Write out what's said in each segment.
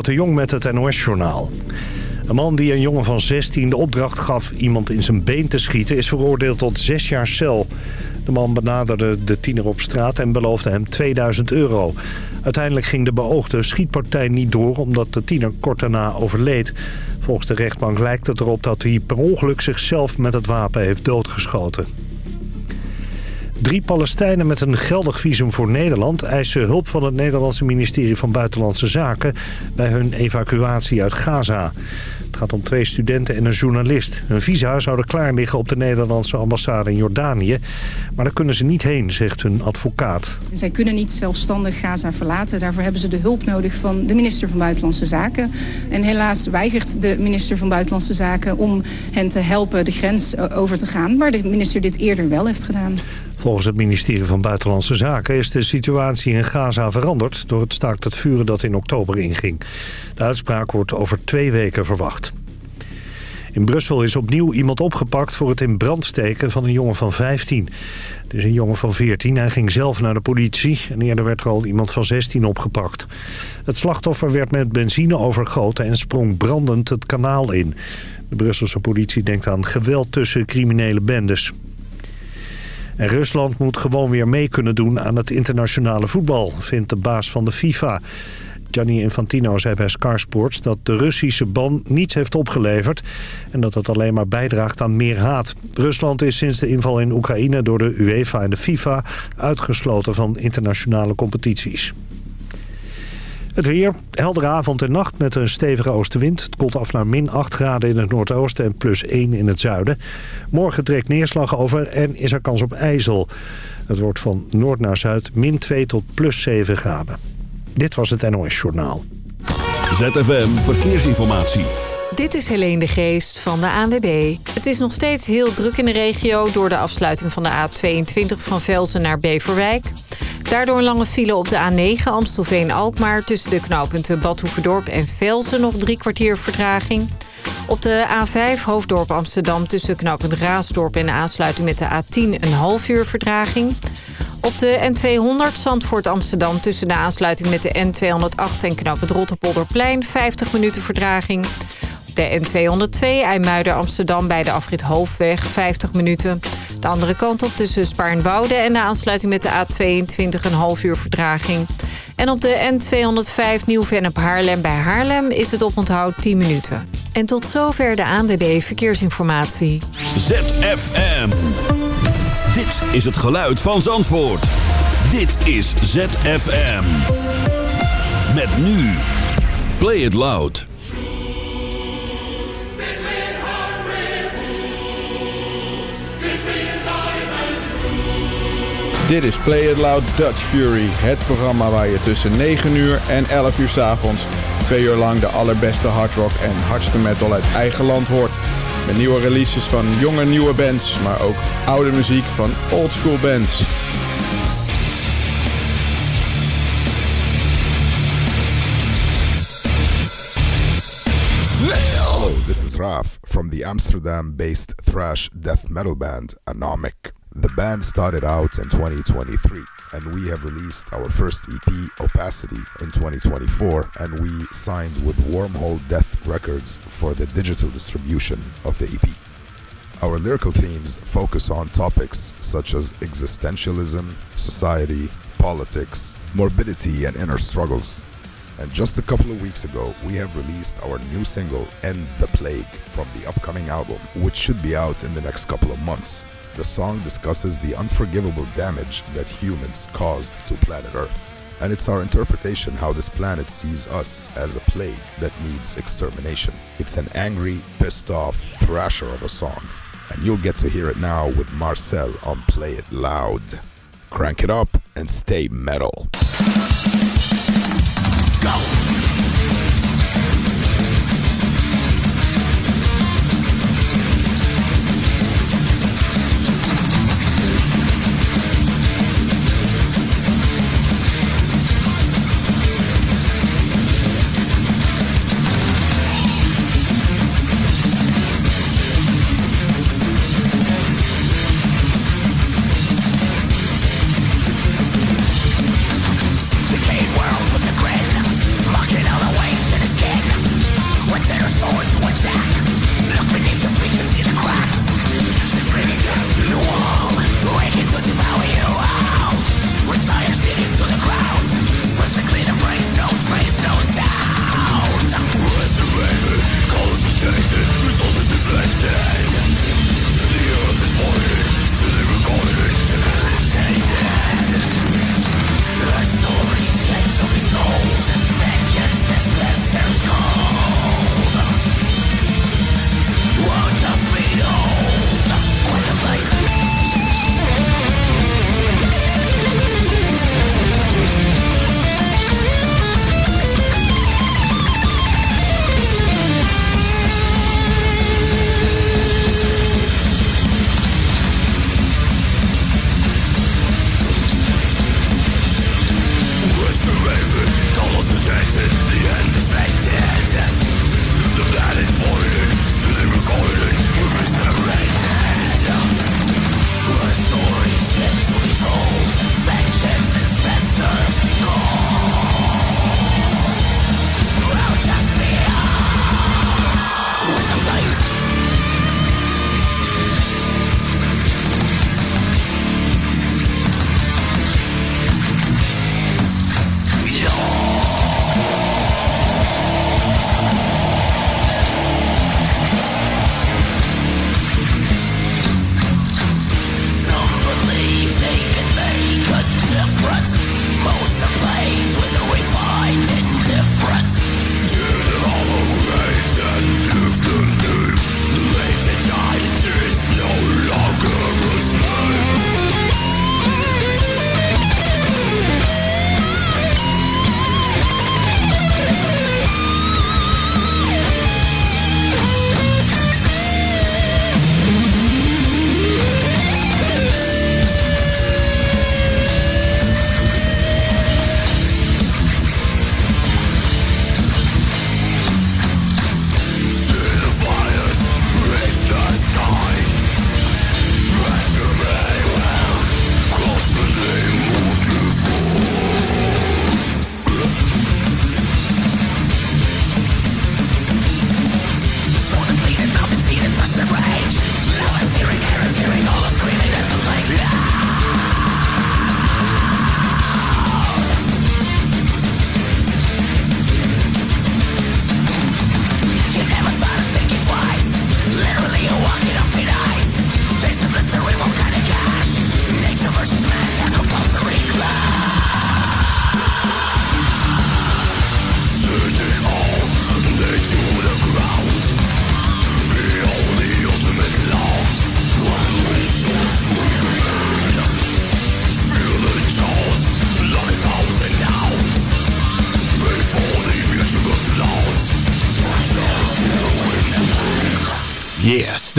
De Jong met het NOS-journaal. Een man die een jongen van 16 de opdracht gaf iemand in zijn been te schieten... is veroordeeld tot zes jaar cel. De man benaderde de tiener op straat en beloofde hem 2000 euro. Uiteindelijk ging de beoogde schietpartij niet door... omdat de tiener kort daarna overleed. Volgens de rechtbank lijkt het erop dat hij per ongeluk zichzelf met het wapen heeft doodgeschoten. Drie Palestijnen met een geldig visum voor Nederland... eisen hulp van het Nederlandse ministerie van Buitenlandse Zaken... bij hun evacuatie uit Gaza. Het gaat om twee studenten en een journalist. Hun visa zouden klaar liggen op de Nederlandse ambassade in Jordanië. Maar daar kunnen ze niet heen, zegt hun advocaat. Zij kunnen niet zelfstandig Gaza verlaten. Daarvoor hebben ze de hulp nodig van de minister van Buitenlandse Zaken. En helaas weigert de minister van Buitenlandse Zaken... om hen te helpen de grens over te gaan. Maar de minister dit eerder wel heeft gedaan. Volgens het ministerie van Buitenlandse Zaken is de situatie in Gaza veranderd... door het staakt het vuren dat in oktober inging. De uitspraak wordt over twee weken verwacht. In Brussel is opnieuw iemand opgepakt voor het in brand steken van een jongen van 15. Het is een jongen van 14. Hij ging zelf naar de politie en eerder werd er al iemand van 16 opgepakt. Het slachtoffer werd met benzine overgoten en sprong brandend het kanaal in. De Brusselse politie denkt aan geweld tussen criminele bendes. En Rusland moet gewoon weer mee kunnen doen aan het internationale voetbal, vindt de baas van de FIFA. Gianni Infantino zei bij Sky Sports dat de Russische ban niets heeft opgeleverd... en dat het alleen maar bijdraagt aan meer haat. Rusland is sinds de inval in Oekraïne door de UEFA en de FIFA... uitgesloten van internationale competities. Het weer, heldere avond en nacht met een stevige oostenwind. Het koelt af naar min 8 graden in het noordoosten en plus 1 in het zuiden. Morgen trekt neerslag over en is er kans op ijzel. Het wordt van noord naar zuid min 2 tot plus 7 graden. Dit was het NOS Journaal. ZFM Verkeersinformatie. Dit is Helene de Geest van de ANWB. Het is nog steeds heel druk in de regio... door de afsluiting van de A22 van Velzen naar Beverwijk. Daardoor lange file op de A9 Amstelveen-Alkmaar... tussen de knooppunten Badhoevedorp en Velzen nog drie kwartier vertraging. Op de A5 Hoofddorp Amsterdam tussen knooppunt Raasdorp... en de aansluiting met de A10 een half uur vertraging... Op de N200 Zandvoort Amsterdam tussen de aansluiting met de N208 en het Rotterpolderplein 50 minuten verdraging. De N202 IJmuiden Amsterdam bij de afrit Hoofdweg 50 minuten. De andere kant op tussen Spaarnwoude en de aansluiting met de A22 een half uur verdraging. En op de N205 Nieuw-Vennep Haarlem bij Haarlem is het oponthoud 10 minuten. En tot zover de ANWB Verkeersinformatie. ZFM. Dit is het geluid van Zandvoort. Dit is ZFM. Met nu. Play it loud. Dit is Play It Loud Dutch Fury. Het programma waar je tussen 9 uur en 11 uur s avonds twee uur lang de allerbeste hardrock en hardste metal uit eigen land hoort. Met nieuwe releases van jonge nieuwe bands, maar ook oude muziek van oldschool bands. Hello, this is Raf from the Amsterdam-based thrash death metal band Anomic. The band started out in 2023 and we have released our first EP, Opacity, in 2024 and we signed with Wormhole Death Records for the digital distribution of the EP. Our lyrical themes focus on topics such as existentialism, society, politics, morbidity, and inner struggles. And just a couple of weeks ago, we have released our new single, End the Plague, from the upcoming album, which should be out in the next couple of months. The song discusses the unforgivable damage that humans caused to planet Earth. And it's our interpretation how this planet sees us as a plague that needs extermination. It's an angry, pissed off thrasher of a song. And you'll get to hear it now with Marcel on Play It Loud. Crank it up and stay metal. Decayed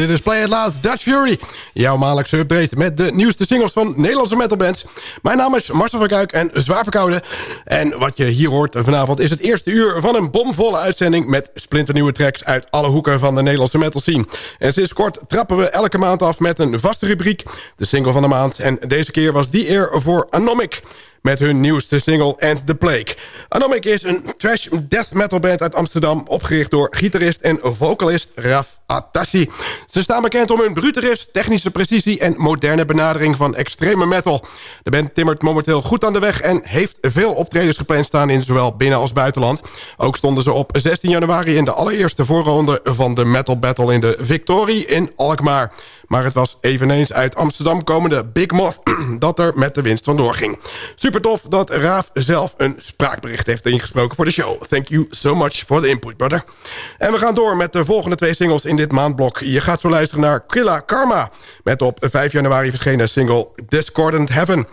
dit is Play It Loud Dutch Fury. Jouw maandelijkse update met de nieuwste singles van Nederlandse metalbands. Mijn naam is Marcel van Kuik en zwaar verkouden. En wat je hier hoort vanavond is het eerste uur van een bomvolle uitzending... met splinternieuwe tracks uit alle hoeken van de Nederlandse metal scene. En sinds kort trappen we elke maand af met een vaste rubriek... de single van de maand. En deze keer was die eer voor Anomic met hun nieuwste single And The Plague. Anomic is een trash death metal band uit Amsterdam... opgericht door gitarist en vocalist Raf Atassi. Ze staan bekend om hun brute riffs, technische precisie... en moderne benadering van extreme metal. De band timmert momenteel goed aan de weg... en heeft veel optredens gepland staan in zowel binnen- als buitenland. Ook stonden ze op 16 januari in de allereerste voorronde... van de Metal Battle in de Victorie in Alkmaar. Maar het was eveneens uit Amsterdam komende Big Moth... dat er met de winst vandoor ging. Super tof dat Raaf zelf een spraakbericht heeft ingesproken voor de show. Thank you so much for the input, brother. En we gaan door met de volgende twee singles in dit maandblok. Je gaat zo luisteren naar Killa Karma... met op 5 januari verschenen single Discordant Heaven.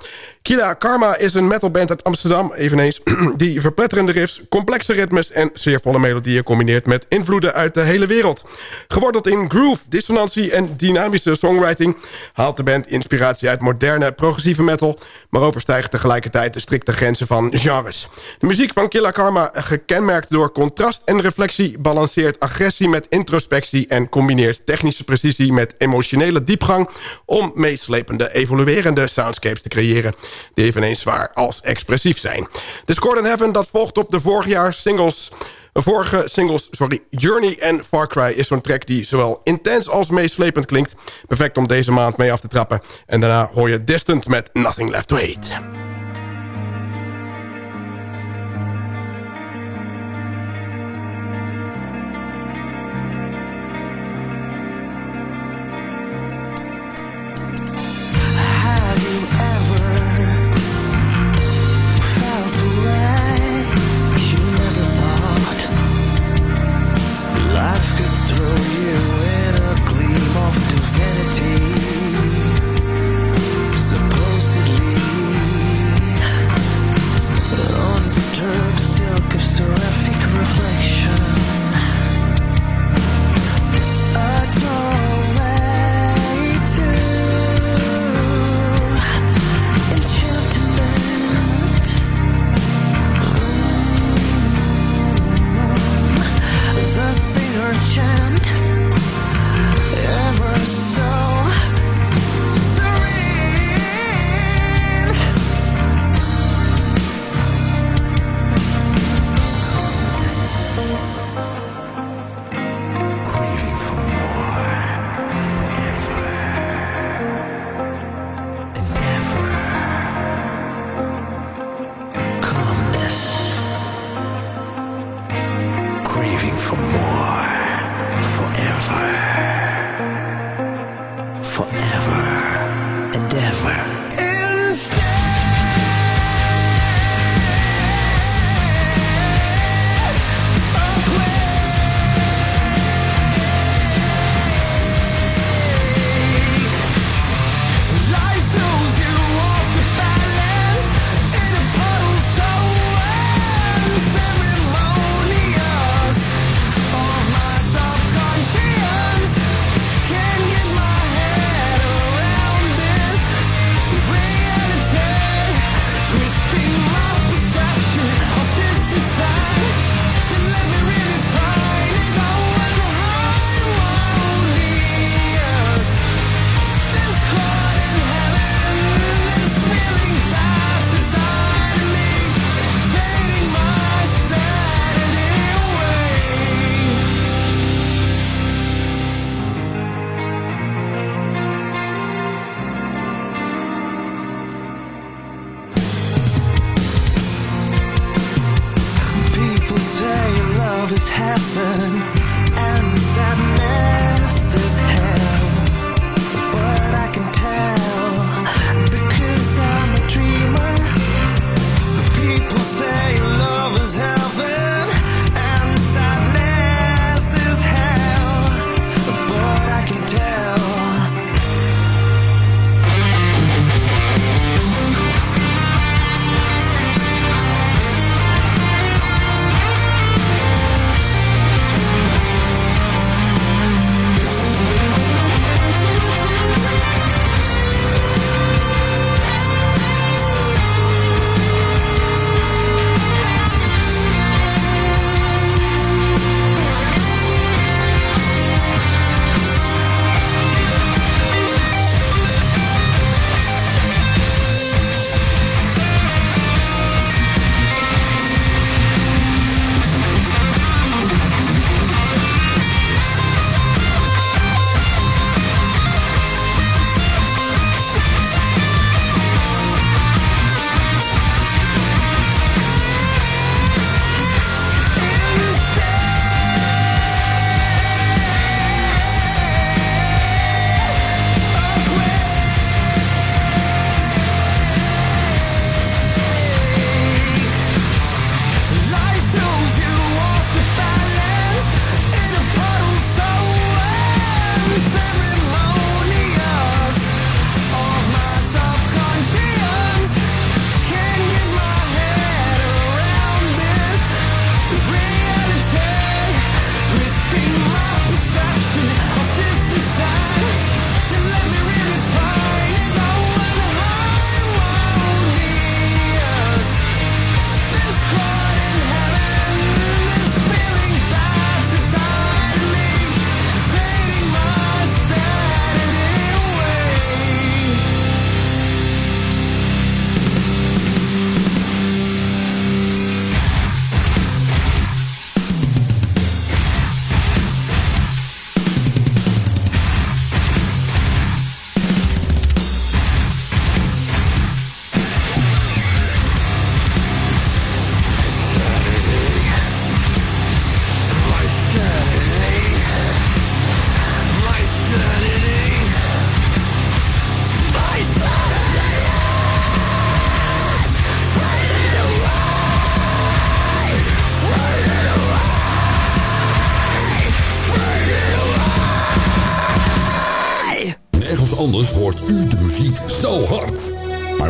Killa Karma is een metalband uit Amsterdam, eveneens... die verpletterende riffs, complexe ritmes en zeer volle melodieën combineert... met invloeden uit de hele wereld. Geworteld in groove, dissonantie en dynamische songwriting... haalt de band inspiratie uit moderne progressieve metal... maar overstijgt tegelijkertijd de strikte grenzen van genres. De muziek van Killa Karma, gekenmerkt door contrast en reflectie... balanceert agressie met introspectie... en combineert technische precisie met emotionele diepgang... om meeslepende, evoluerende soundscapes te creëren die eveneens zwaar als expressief zijn. Discordant Heaven dat volgt op de vorig jaar singles... Vorige singles, sorry, Journey en Far Cry is zo'n track die zowel intens als meeslepend klinkt. Perfect om deze maand mee af te trappen. En daarna hoor je Distant met Nothing Left to Hate.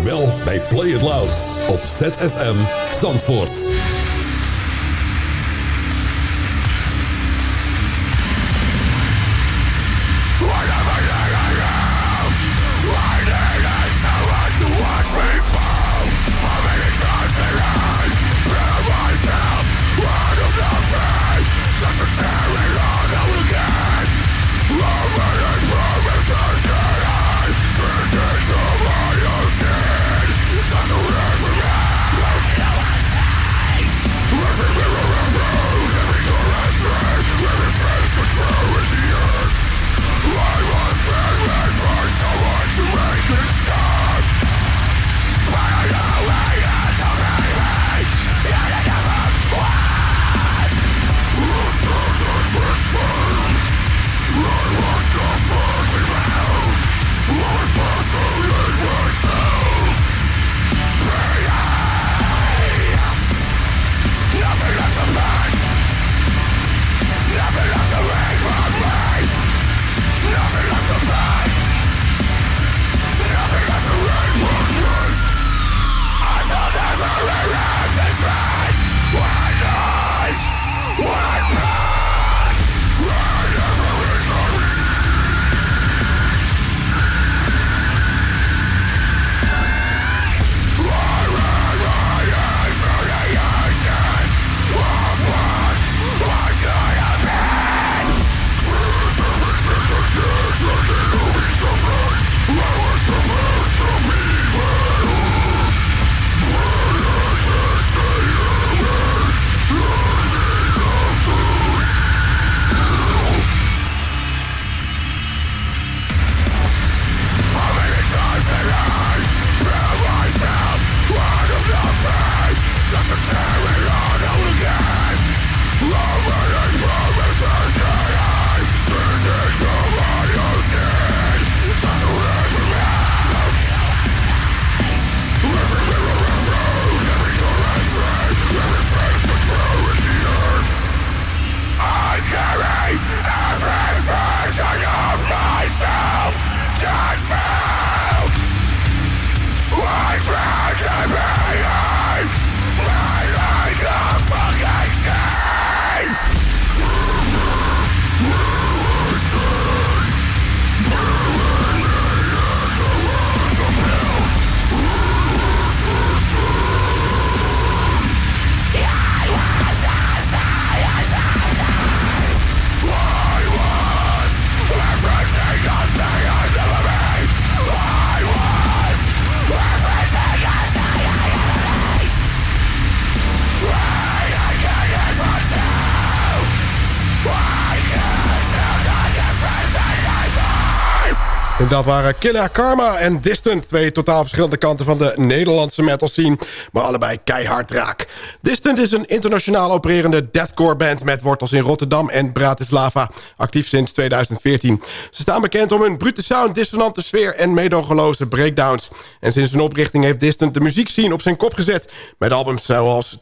Wel bij Play It Loud op ZFM Zandvoort. Dat waren Killer Karma en Distant. Twee totaal verschillende kanten van de Nederlandse metal scene. Maar allebei keihard raak. Distant is een internationaal opererende deathcore band... met wortels in Rotterdam en Bratislava. Actief sinds 2014. Ze staan bekend om hun brute sound, dissonante sfeer... en medogeloze breakdowns. En sinds hun oprichting heeft Distant de muziekscene op zijn kop gezet... met albums zoals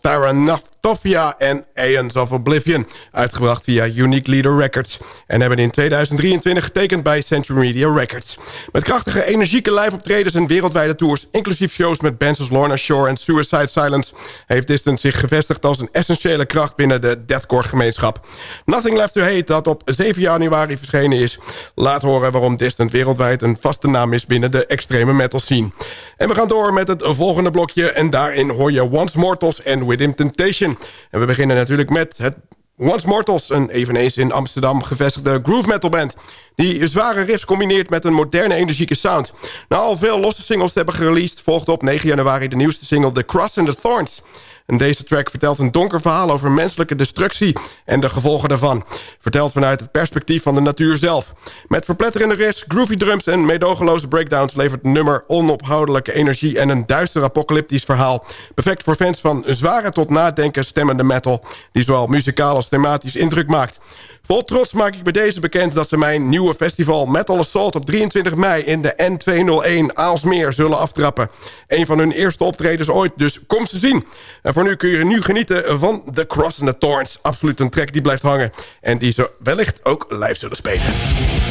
Tofia en Aeons of Oblivion... uitgebracht via Unique Leader Records... en hebben in 2023 getekend bij Century Media Records. Met krachtige, energieke live-optredens en wereldwijde tours... inclusief shows met bands als Lorna Shore en Suicide Silence... heeft Distant zich gevestigd als een essentiële kracht... binnen de deathcore-gemeenschap. Nothing Left to Hate, dat op 7 januari verschenen is... laat horen waarom Distant wereldwijd een vaste naam is... binnen de extreme metal scene. En we gaan door met het volgende blokje... en daarin hoor je Once Mortals en Within Temptation... En we beginnen natuurlijk met het Once Mortals, een eveneens in Amsterdam gevestigde groove metal band... die zware riffs combineert met een moderne energieke sound. Na al veel losse singles te hebben gereleased... volgde op 9 januari de nieuwste single The Cross and the Thorns... En deze track vertelt een donker verhaal over menselijke destructie en de gevolgen daarvan. Verteld vanuit het perspectief van de natuur zelf. Met verpletterende riffs, groovy drums en meedogenloze breakdowns... levert het nummer onophoudelijke energie en een duister apocalyptisch verhaal. Perfect voor fans van zware tot nadenken stemmende metal... die zowel muzikaal als thematisch indruk maakt. Vol trots maak ik bij deze bekend dat ze mijn nieuwe festival Metal Assault op 23 mei in de N201 Aalsmeer zullen aftrappen. Een van hun eerste optredens ooit, dus kom ze zien. En voor nu kun je nu genieten van The Cross and the Thorns. Absoluut een track die blijft hangen en die ze wellicht ook live zullen spelen.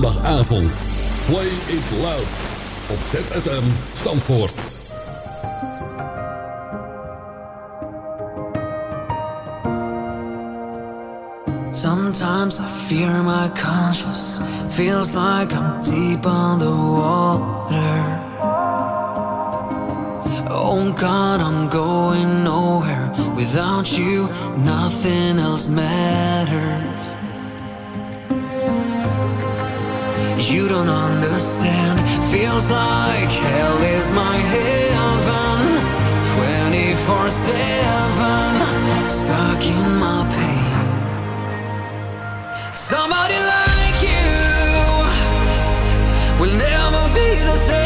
maandagavond. Play It Loud op ZFM Zandvoort. Sometimes I fear my conscience Feels like I'm deep underwater Oh God, I'm going nowhere Without you, nothing else matters you don't understand. Feels like hell is my heaven. 24-7 Stuck in my pain. Somebody like you Will never be the same.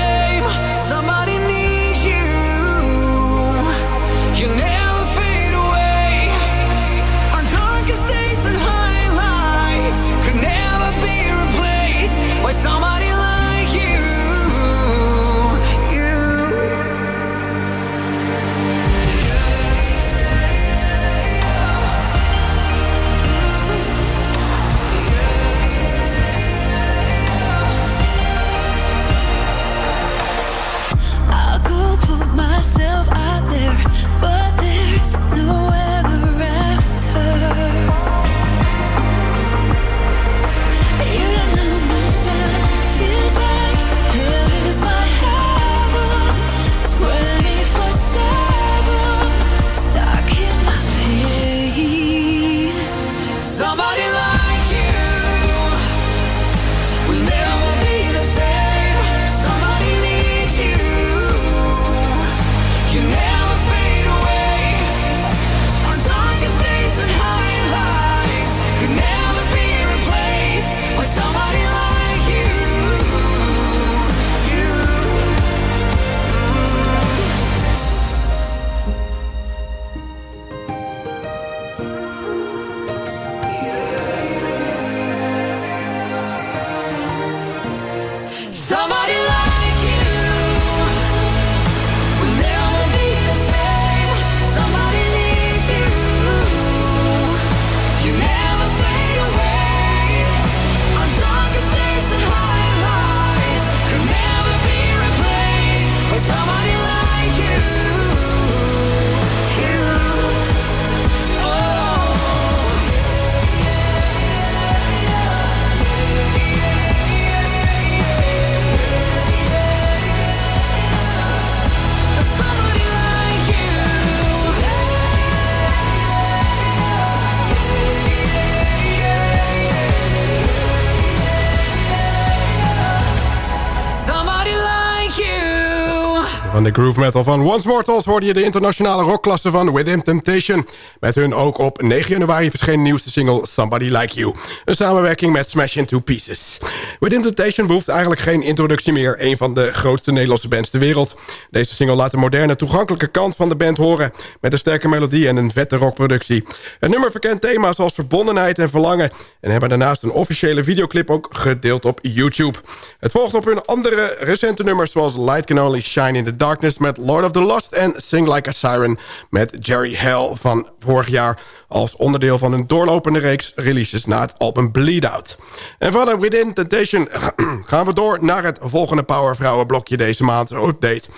Groove metal van Once Mortals hoorde je de internationale rockklasse van Within Temptation. Met hun ook op 9 januari verschenen nieuwste single Somebody Like You. Een samenwerking met Smash Into Pieces. Within Temptation behoeft eigenlijk geen introductie meer. Een van de grootste Nederlandse bands ter wereld. Deze single laat de moderne toegankelijke kant van de band horen. Met een sterke melodie en een vette rockproductie. Het nummer verkent thema's als verbondenheid en verlangen. En hebben daarnaast een officiële videoclip ook gedeeld op YouTube. Het volgt op hun andere recente nummers zoals Light Can Only Shine in the Darkness met Lord of the Lost... en Sing Like a Siren met Jerry Hell van vorig jaar... als onderdeel van een doorlopende reeks releases na het album Bleed Out. En van Within Temptation gaan we door naar het volgende Powervrouwenblokje deze maand, update.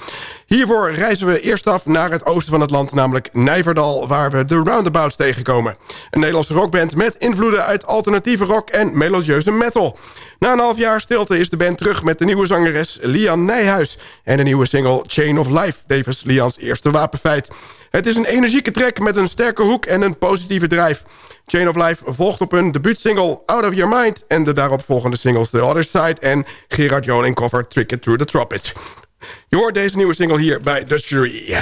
Hiervoor reizen we eerst af naar het oosten van het land, namelijk Nijverdal... waar we de Roundabouts tegenkomen. Een Nederlandse rockband met invloeden uit alternatieve rock en melodieuze metal. Na een half jaar stilte is de band terug met de nieuwe zangeres Lian Nijhuis... en de nieuwe single Chain of Life, tevens Lians eerste wapenfeit. Het is een energieke track met een sterke hoek en een positieve drijf. Chain of Life volgt op hun debuutsingle Out of Your Mind... en de daaropvolgende singles The Other Side en Gerard Joling cover Trick It Through the Tropics. Je hoort deze nieuwe single hier bij The Jury.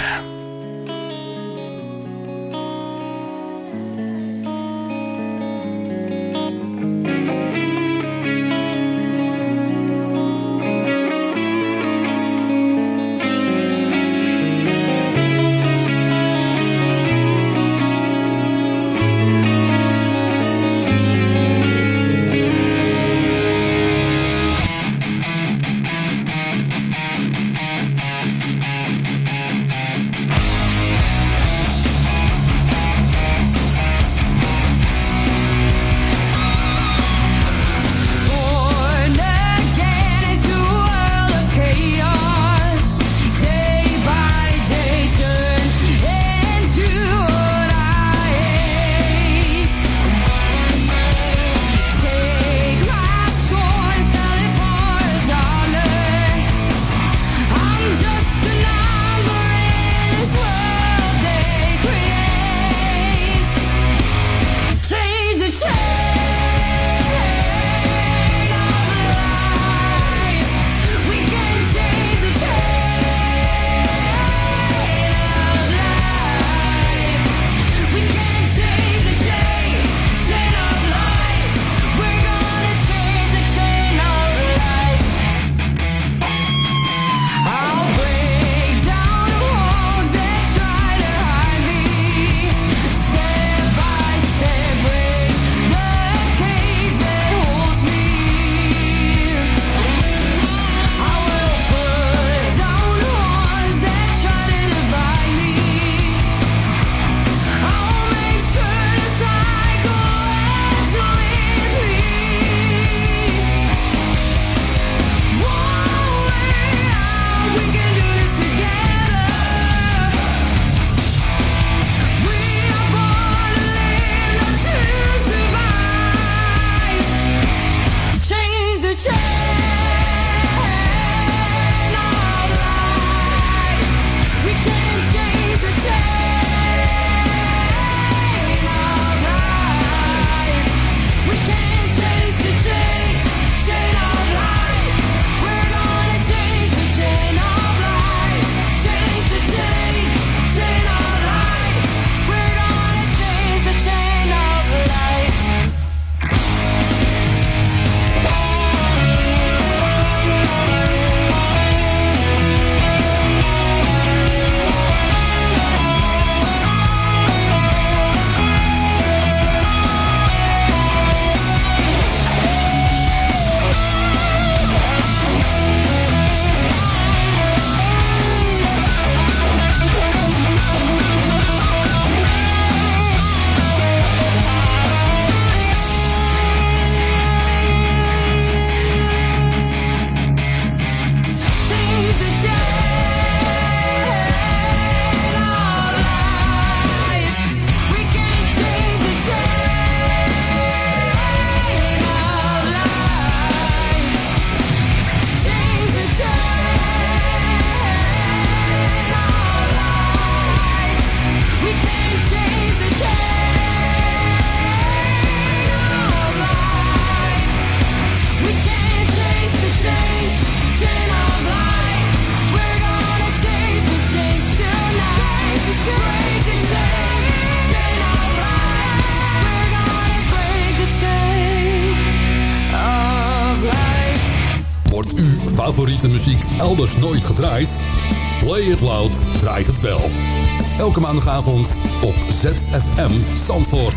Op ZFM Zandvoort.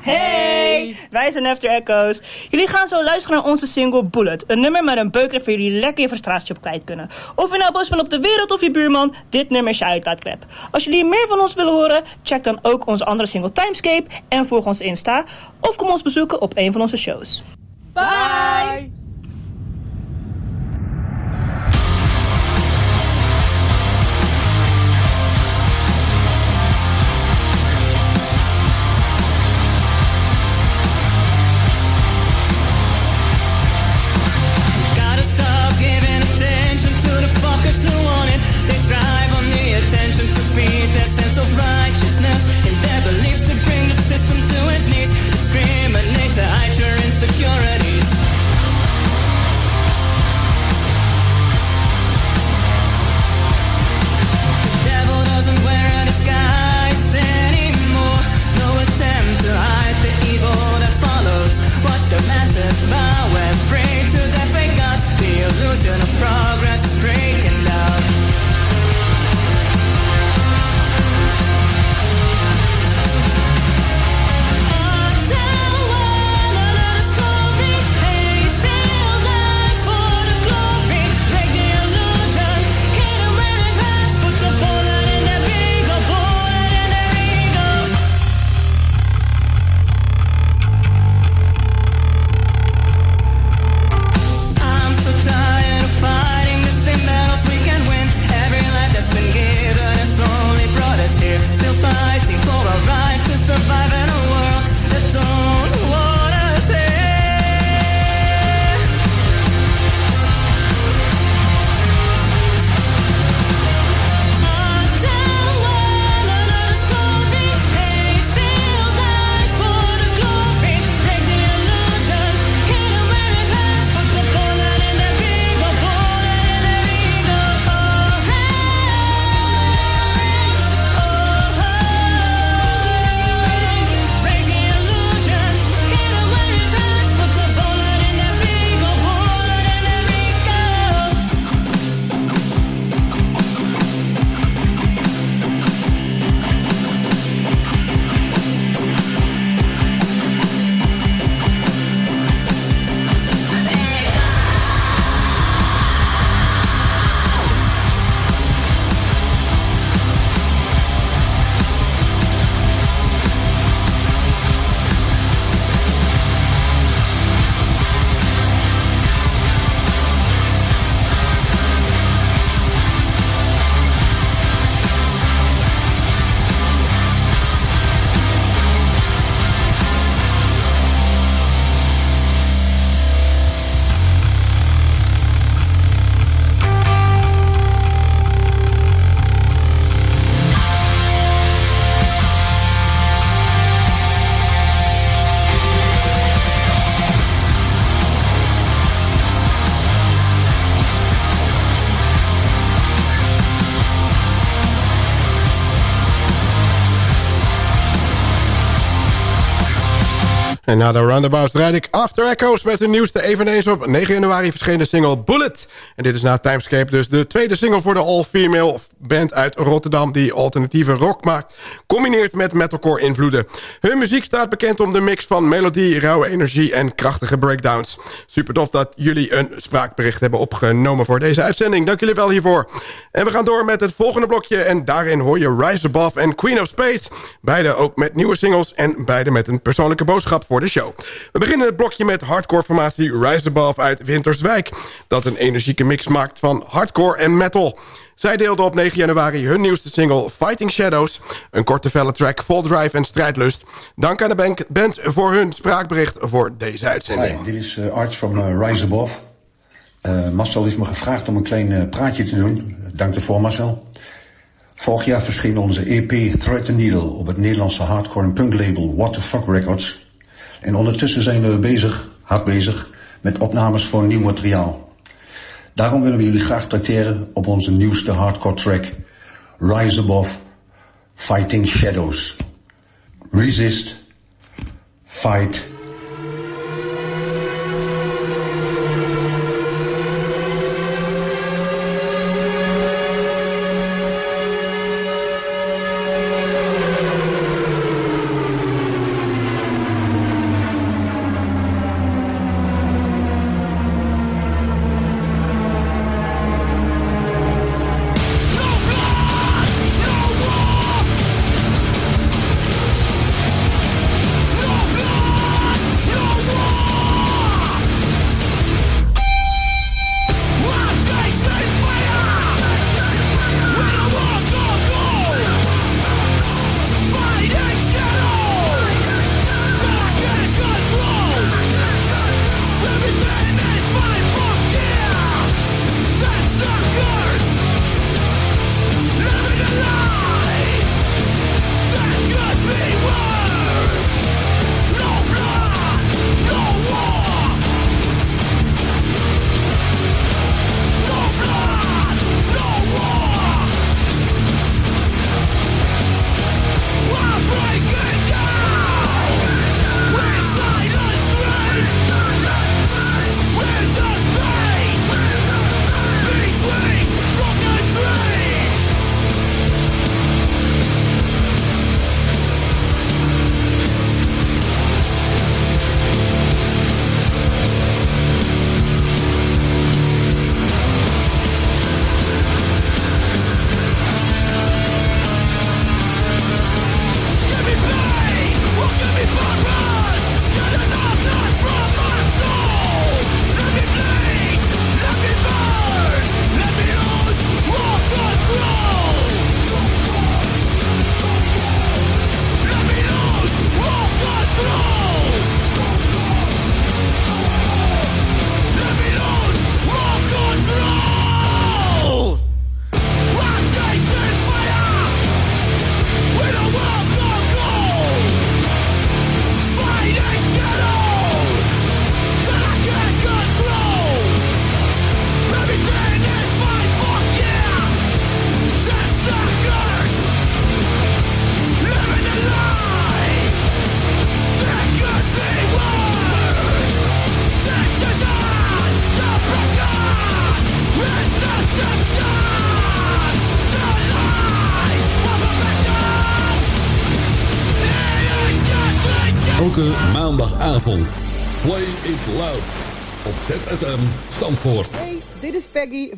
Hey, wij zijn After Echoes. Jullie gaan zo luisteren naar onze single Bullet. Een nummer met een beuker waar jullie lekker je frustratie op kwijt kunnen. Of je nou boos bent op de wereld of je buurman, dit nummer is je uitlaatklep. Als jullie meer van ons willen horen, check dan ook onze andere single Timescape en volg ons Insta. Of kom ons bezoeken op een van onze shows. Bye! En na de Roundabouts rijd ik After Echoes met hun nieuwste eveneens op 9 januari verschenen single Bullet. En dit is na Timescape dus de tweede single voor de all-female band uit Rotterdam... die alternatieve rock maakt, combineert met metalcore invloeden. Hun muziek staat bekend om de mix van melodie, rauwe energie en krachtige breakdowns. Super tof dat jullie een spraakbericht hebben opgenomen voor deze uitzending. Dank jullie wel hiervoor. En we gaan door met het volgende blokje en daarin hoor je Rise Above en Queen of Spades. Beide ook met nieuwe singles en beide met een persoonlijke boodschap voor de show. We beginnen het blokje met hardcore formatie Rise Above uit Winterswijk... dat een energieke mix maakt van hardcore en metal... Zij deelden op 9 januari hun nieuwste single Fighting Shadows... een korte felle track vol drive en strijdlust. Dank aan de band voor hun spraakbericht voor deze uitzending. Dit is eh, Arts van eh, Rise Above. Eh, Marcel heeft me gevraagd om een klein praatje te doen. Dank ervoor, Marcel. Vorig jaar verscheen onze EP Thread the Needle op het Nederlandse hardcore en punk label What the Fuck Records. En ondertussen zijn we bezig, hard bezig, met opnames voor nieuw materiaal. Daarom willen we jullie graag tracteren op onze nieuwste hardcore track Rise Above Fighting Shadows. Resist, fight,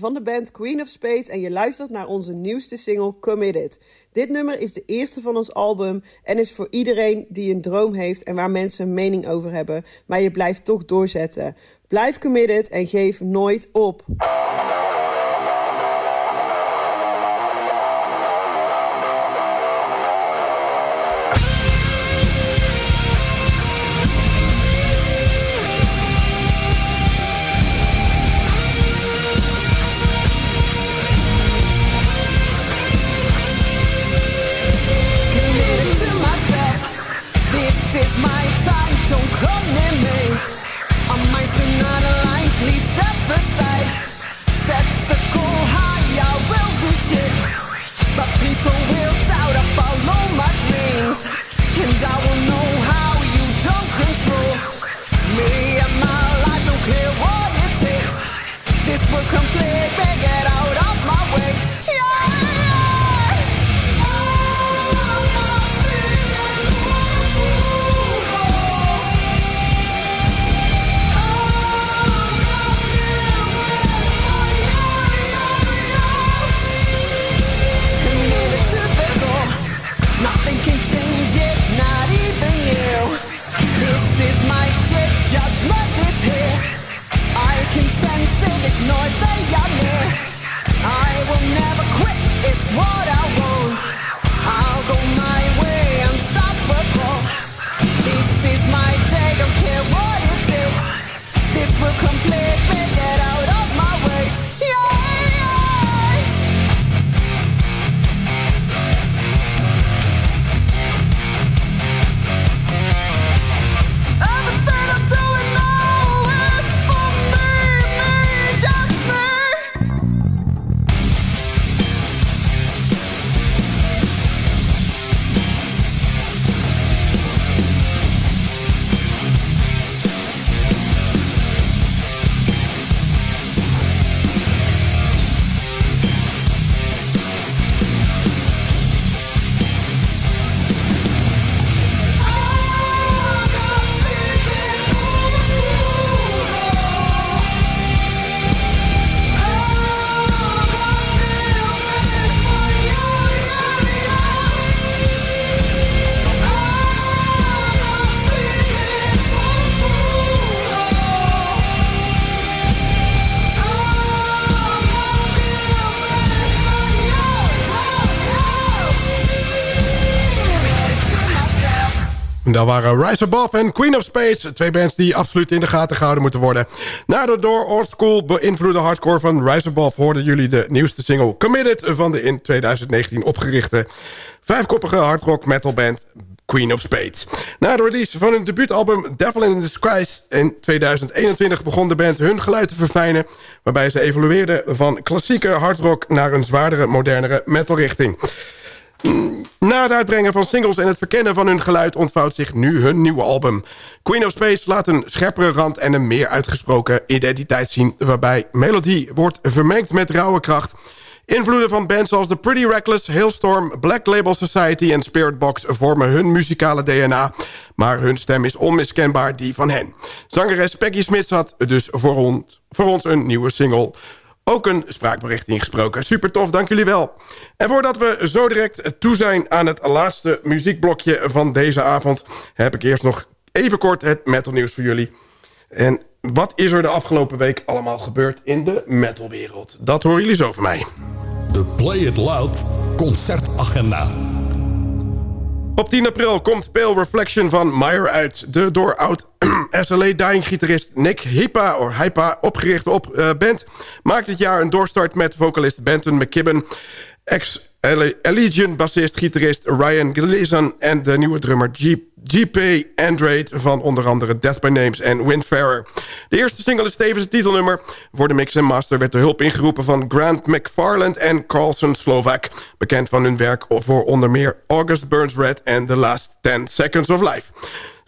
van de band Queen of Spades en je luistert naar onze nieuwste single Committed. Dit nummer is de eerste van ons album en is voor iedereen die een droom heeft en waar mensen een mening over hebben, maar je blijft toch doorzetten. Blijf committed en geef nooit op. Daar waren Rise Above en Queen of Spades. Twee bands die absoluut in de gaten gehouden moeten worden. Na de door oldschool beïnvloede hardcore van Rise Above... hoorden jullie de nieuwste single Committed... van de in 2019 opgerichte vijfkoppige hardrock metalband Queen of Spades. Na de release van hun debuutalbum Devil in Disguise in 2021 begon de band hun geluid te verfijnen... waarbij ze evolueerden van klassieke hardrock naar een zwaardere, modernere metalrichting. Na het uitbrengen van singles en het verkennen van hun geluid... ontvouwt zich nu hun nieuwe album. Queen of Space laat een scherpere rand en een meer uitgesproken identiteit zien... waarbij melodie wordt vermengd met rauwe kracht... Invloeden van bands als The Pretty Reckless, Hailstorm, Black Label Society en Spiritbox vormen hun muzikale DNA. Maar hun stem is onmiskenbaar die van hen. Zangeres Peggy Smits had dus voor ons, voor ons een nieuwe single ook een spraakbericht ingesproken. Super tof, dank jullie wel. En voordat we zo direct toe zijn aan het laatste muziekblokje van deze avond... heb ik eerst nog even kort het metalnieuws voor jullie. En wat is er de afgelopen week allemaal gebeurd in de metalwereld? Dat horen jullie zo van mij. De Play It Loud concertagenda. Op 10 april komt Pale Reflection van Meyer uit. De door oud SLA-dying-gitarist Nick Hipa, of Hypa, opgerichte op, eh, band... maakt dit jaar een doorstart met vocalist Benton McKibben... ex-Allegiant bassist, gitarist Ryan Gleason... en de nieuwe drummer G GP Andrade van onder andere Death by Names en Windfarer. De eerste single is tevens het titelnummer. Voor de mix en master werd de hulp ingeroepen van Grant McFarland en Carlson Slovak. Bekend van hun werk voor onder meer August Burns Red en The Last 10 Seconds of Life.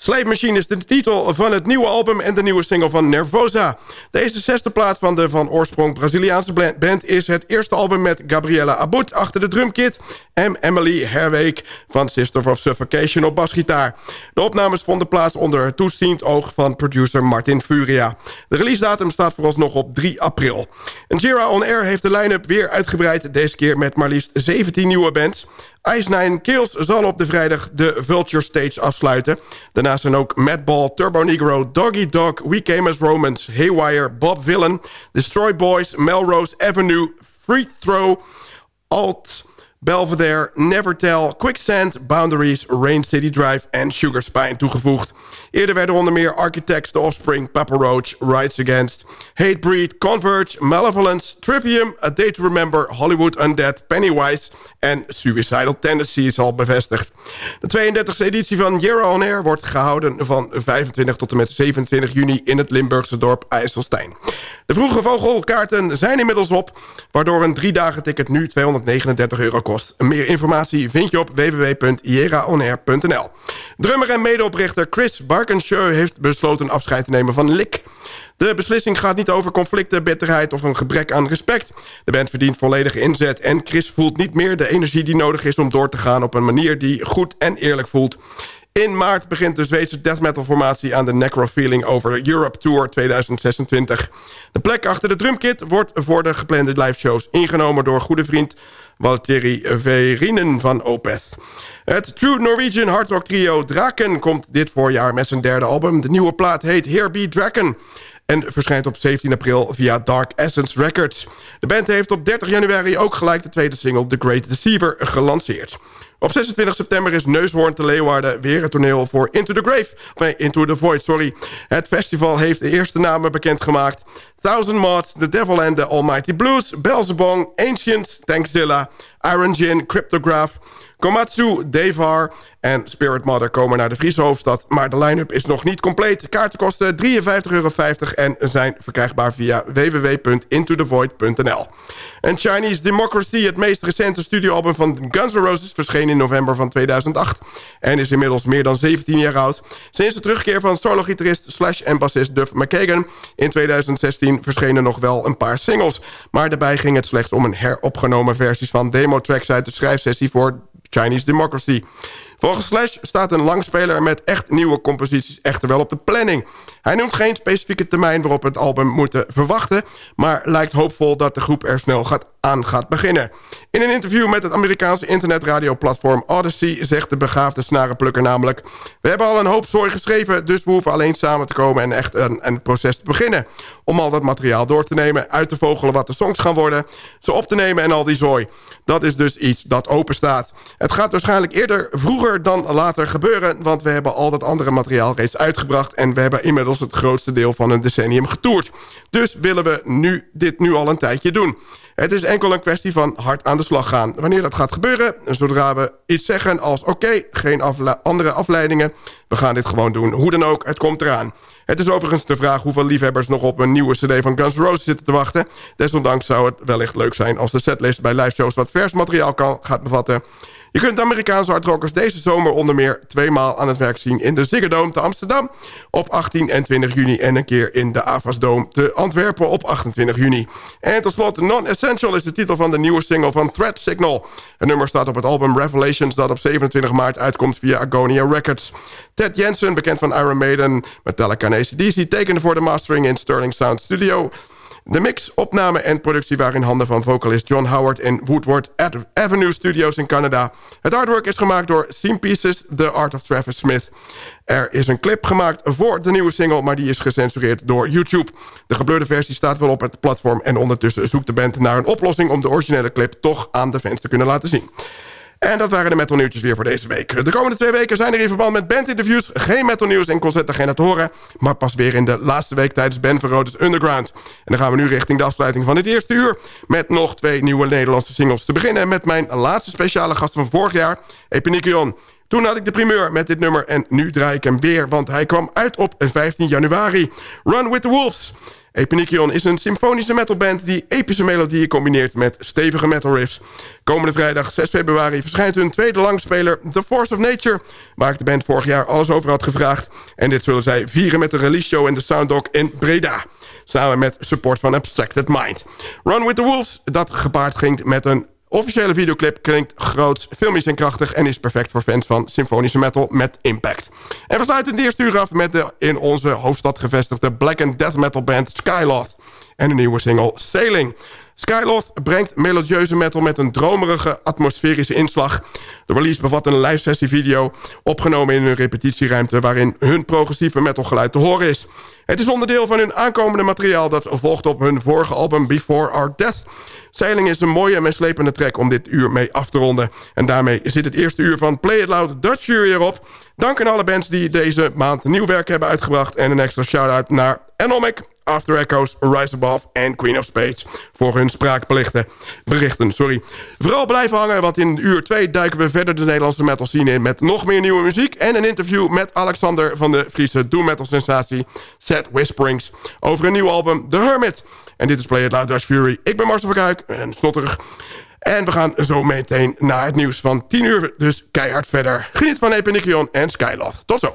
Slave Machine is de titel van het nieuwe album en de nieuwe single van Nervosa. Deze zesde plaat van de van oorsprong Braziliaanse band... is het eerste album met Gabriela Abut achter de drumkit... en Emily Herweek van Sister of Suffocation op basgitaar. De opnames vonden plaats onder het toeziend oog van producer Martin Furia. De release datum staat vooralsnog op 3 april. En Jira On Air heeft de line-up weer uitgebreid... deze keer met maar liefst 17 nieuwe bands... Ice Nine Kills zal op de vrijdag de Vulture Stage afsluiten. Daarnaast zijn ook Madball, Turbo Negro, Doggy Dog... We Came As Romans, Haywire, Bob Villain... Destroy Boys, Melrose Avenue, Free Throw... Alt... Belvedere, Nevertell, Quicksand, Boundaries, Rain City Drive en Sugar Spine toegevoegd. Eerder werden onder meer Architects, The Offspring, Papa Roach, Rights Against, Hatebreed, Converge, Malevolence, Trivium, A Day to Remember, Hollywood Undead, Pennywise en Suicidal Tendencies al bevestigd. De 32e editie van Year On Air wordt gehouden van 25 tot en met 27 juni in het Limburgse dorp IJsselstein. De vroege vogelkaarten zijn inmiddels op, waardoor een drie dagen ticket nu 239 euro kost. Meer informatie vind je op www.jeraonair.nl. Drummer en medeoprichter Chris Barkenshow heeft besloten afscheid te nemen van Lick. De beslissing gaat niet over conflicten, bitterheid of een gebrek aan respect. De band verdient volledige inzet en Chris voelt niet meer de energie die nodig is... om door te gaan op een manier die goed en eerlijk voelt. In maart begint de Zweedse death metal formatie aan de Necro-Feeling over Europe Tour 2026. De plek achter de drumkit wordt voor de geplande liveshows ingenomen door goede vriend Valtteri Verinen van Opeth. Het True Norwegian hardrock trio Draken komt dit voorjaar met zijn derde album. De nieuwe plaat heet Here Be Draken en verschijnt op 17 april via Dark Essence Records. De band heeft op 30 januari ook gelijk de tweede single The Great Deceiver gelanceerd. Op 26 september is Neushoorn te Leeuwarden weer het toneel voor Into the Grave. Nee, Into the Void, sorry. Het festival heeft de eerste namen bekendgemaakt. Thousand Mods, The Devil and the Almighty Blues, Belzebong, Ancient, Tankzilla, Iron Gin, Cryptograph... Komatsu, Devar en Spirit Mother komen naar de Friese hoofdstad... maar de line-up is nog niet compleet. Kaarten kosten 53,50 euro en zijn verkrijgbaar via www.intothevoid.nl. En Chinese Democracy, het meest recente studioalbum van Guns N' Roses... verscheen in november van 2008 en is inmiddels meer dan 17 jaar oud. Sinds de terugkeer van solo-gitarist Slash en bassist Duff McKagan... in 2016 verschenen nog wel een paar singles... maar daarbij ging het slechts om een heropgenomen versies van demo-tracks... uit de schrijfsessie voor Chinese Democracy. Volgens Slash staat een langspeler met echt nieuwe composities echter wel op de planning. Hij noemt geen specifieke termijn waarop het album moeten verwachten... maar lijkt hoopvol dat de groep er snel gaat aan gaat beginnen. In een interview met het Amerikaanse internetradioplatform Odyssey... zegt de begaafde snarenplukker namelijk... we hebben al een hoop zooi geschreven... dus we hoeven alleen samen te komen en echt een, een proces te beginnen. Om al dat materiaal door te nemen, uit te vogelen wat de songs gaan worden... ze op te nemen en al die zooi. Dat is dus iets dat open staat. Het gaat waarschijnlijk eerder vroeger dan later gebeuren... want we hebben al dat andere materiaal reeds uitgebracht... en we hebben inmiddels het grootste deel van een decennium getoerd. Dus willen we nu, dit nu al een tijdje doen. Het is enkel een kwestie van hard aan de slag gaan. Wanneer dat gaat gebeuren, zodra we iets zeggen als... oké, geen andere afleidingen, we gaan dit gewoon doen. Hoe dan ook, het komt eraan. Het is overigens de vraag hoeveel liefhebbers nog op een nieuwe cd van Guns N' Roses zitten te wachten. Desondanks zou het wellicht leuk zijn als de setlist bij liveshows wat vers materiaal kan, gaat bevatten. Je kunt Amerikaanse hardrockers deze zomer onder meer tweemaal aan het werk zien... in de Ziggo Dome te Amsterdam op 18 en 20 juni... en een keer in de Avas Dome te Antwerpen op 28 juni. En tot slot, Non-Essential is de titel van de nieuwe single van Threat Signal. Het nummer staat op het album Revelations... dat op 27 maart uitkomt via Agonia Records. Ted Jensen, bekend van Iron Maiden, Metallica en ACDC... tekende voor de mastering in Sterling Sound Studio... De mix, opname en productie waren in handen van vocalist John Howard... in Woodward Avenue Studios in Canada. Het artwork is gemaakt door Scene Pieces, The Art of Travis Smith. Er is een clip gemaakt voor de nieuwe single... maar die is gecensureerd door YouTube. De geblurde versie staat wel op het platform... en ondertussen zoekt de band naar een oplossing... om de originele clip toch aan de fans te kunnen laten zien. En dat waren de metal nieuwtjes weer voor deze week. De komende twee weken zijn er in verband met bandinterviews... geen metal nieuws en concertagenda te horen... maar pas weer in de laatste week tijdens Ben Verrodes Underground. En dan gaan we nu richting de afsluiting van dit eerste uur... met nog twee nieuwe Nederlandse singles te beginnen... met mijn laatste speciale gast van vorig jaar, Epinikion. Toen had ik de primeur met dit nummer en nu draai ik hem weer... want hij kwam uit op 15 januari. Run with the Wolves... Epinikion is een symfonische metalband die epische melodieën combineert met stevige metal riffs. Komende vrijdag 6 februari verschijnt hun tweede langspeler The Force of Nature... waar ik de band vorig jaar alles over had gevraagd. En dit zullen zij vieren met de release show in de Sounddog in Breda. Samen met support van Abstracted Mind. Run with the Wolves, dat gepaard ging met een Officiële videoclip klinkt groots, filmisch en krachtig... en is perfect voor fans van symfonische metal met impact. En we sluiten het eerste uur af met de in onze hoofdstad gevestigde... black and death metal band Skyloth en de nieuwe single Sailing. Skyloth brengt melodieuze metal met een dromerige atmosferische inslag. De release bevat een live sessie video opgenomen in hun repetitieruimte... waarin hun progressieve metalgeluid te horen is. Het is onderdeel van hun aankomende materiaal dat volgt op hun vorige album Before Our Death... Sailing is een mooie en meeslepende track om dit uur mee af te ronden. En daarmee zit het eerste uur van Play It Loud Dutch Fury erop. Dank aan alle bands die deze maand nieuw werk hebben uitgebracht. En een extra shout-out naar Anomic, After Echoes, Rise Above en Queen of Spades... voor hun spraakberichten. Berichten, sorry. Vooral blijven hangen, want in uur 2 duiken we verder de Nederlandse metal scene in... met nog meer nieuwe muziek en een interview met Alexander van de Friese doom metal sensatie... Set Whisperings over een nieuw album, The Hermit... En dit is Play It Loud Dutch Fury. Ik ben Marcel van Kuik en snotterig. En we gaan zo meteen naar het nieuws van 10 uur. Dus keihard verder. Geniet van Epinikion en Skyloth. Tot zo.